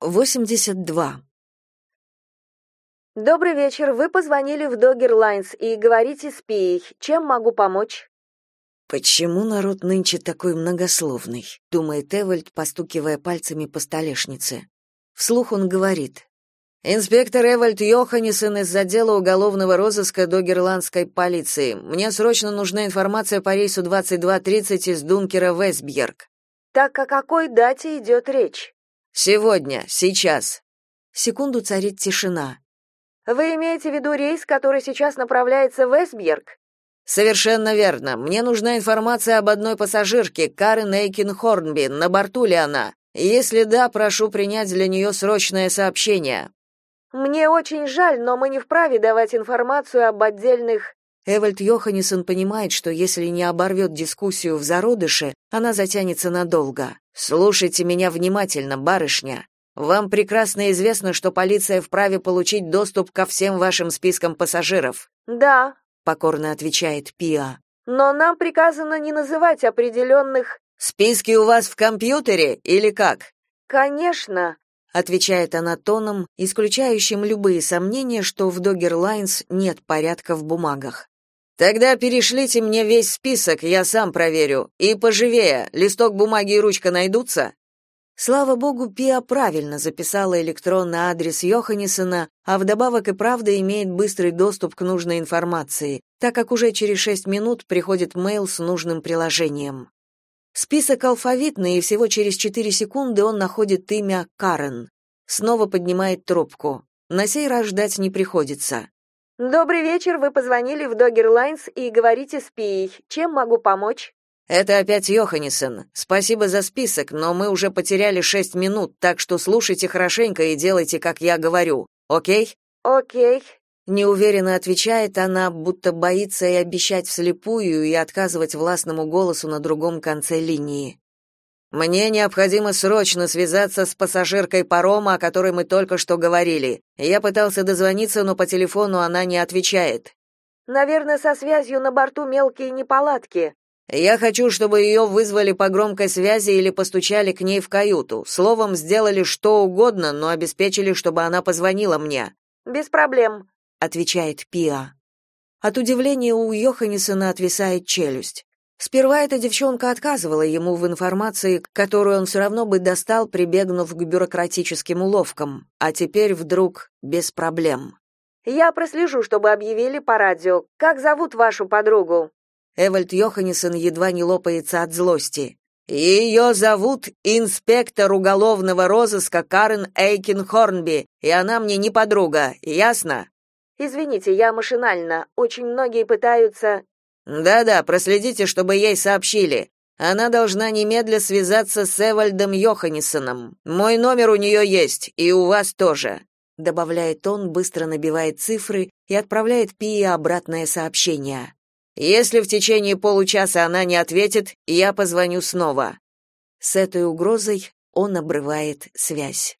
82. Добрый вечер. Вы позвонили в Dogger Lines и говорите с Пией. Чем могу помочь? Почему народ нынче такой многословный? думает Эвальд, постукивая пальцами по столешнице. Вслух он говорит: Инспектор Эвальд Йоханнесен из отдела уголовного розыска Догерландской полиции. Мне срочно нужна информация по рейсу 22:30 из Дункера в Эсбьерг. Так о какой дате идет речь? Сегодня, сейчас. Секунду царит тишина. Вы имеете в виду рейс, который сейчас направляется в Эсбьерг? Совершенно верно. Мне нужна информация об одной пассажирке, Карен Эйкин Хорнби. На борту ли она? Если да, прошу принять для нее срочное сообщение. Мне очень жаль, но мы не вправе давать информацию об отдельных Эвальд Йоханнесен понимает, что если не оборвет дискуссию в зародыше, она затянется надолго. Слушайте меня внимательно, барышня. Вам прекрасно известно, что полиция вправе получить доступ ко всем вашим спискам пассажиров. Да, покорно отвечает Пиа. Но нам приказано не называть определенных...» Списки у вас в компьютере или как? Конечно, отвечает она тоном, исключающим любые сомнения, что в Dogger Lines нет порядка в бумагах. Тогда перешлите мне весь список, я сам проверю. И поживее, листок бумаги и ручка найдутся. Слава богу, Пиа правильно записала электронный адрес Йоханнесона, а вдобавок и правда имеет быстрый доступ к нужной информации, так как уже через шесть минут приходит мейл с нужным приложением. Список алфавитный, и всего через четыре секунды он находит имя Карен. Снова поднимает трубку. На сей раз ждать не приходится. Добрый вечер, вы позвонили в Dogger Lines и говорите с Пией. Чем могу помочь? Это опять Йоханнесен. Спасибо за список, но мы уже потеряли шесть минут, так что слушайте хорошенько и делайте, как я говорю. О'кей? О'кей. Неуверенно отвечает она, будто боится и обещать вслепую, и отказывать властному голосу на другом конце линии. Мне необходимо срочно связаться с пассажиркой парома, о которой мы только что говорили. Я пытался дозвониться, но по телефону она не отвечает. Наверное, со связью на борту мелкие неполадки. Я хочу, чтобы ее вызвали по громкой связи или постучали к ней в каюту. Словом, сделали что угодно, но обеспечили, чтобы она позвонила мне. Без проблем, отвечает Пиа. От удивления у Йоханнесона отвисает челюсть. Сперва эта девчонка отказывала ему в информации, которую он все равно бы достал, прибегнув к бюрократическим уловкам, а теперь вдруг без проблем. «Я прослежу, чтобы объявили по радио. Как зовут вашу подругу?» Эвальд Йоханнесен едва не лопается от злости. «Ее зовут инспектор уголовного розыска Карен Эйкин Хорнби, и она мне не подруга, ясно?» «Извините, я машинально. Очень многие пытаются...» Да-да, проследите, чтобы ей сообщили. Она должна немедля связаться с Эвальдом Йоханнесоном. Мой номер у нее есть, и у вас тоже, добавляет он, быстро набивает цифры и отправляет Пии обратное сообщение. Если в течение получаса она не ответит, я позвоню снова. С этой угрозой он обрывает связь.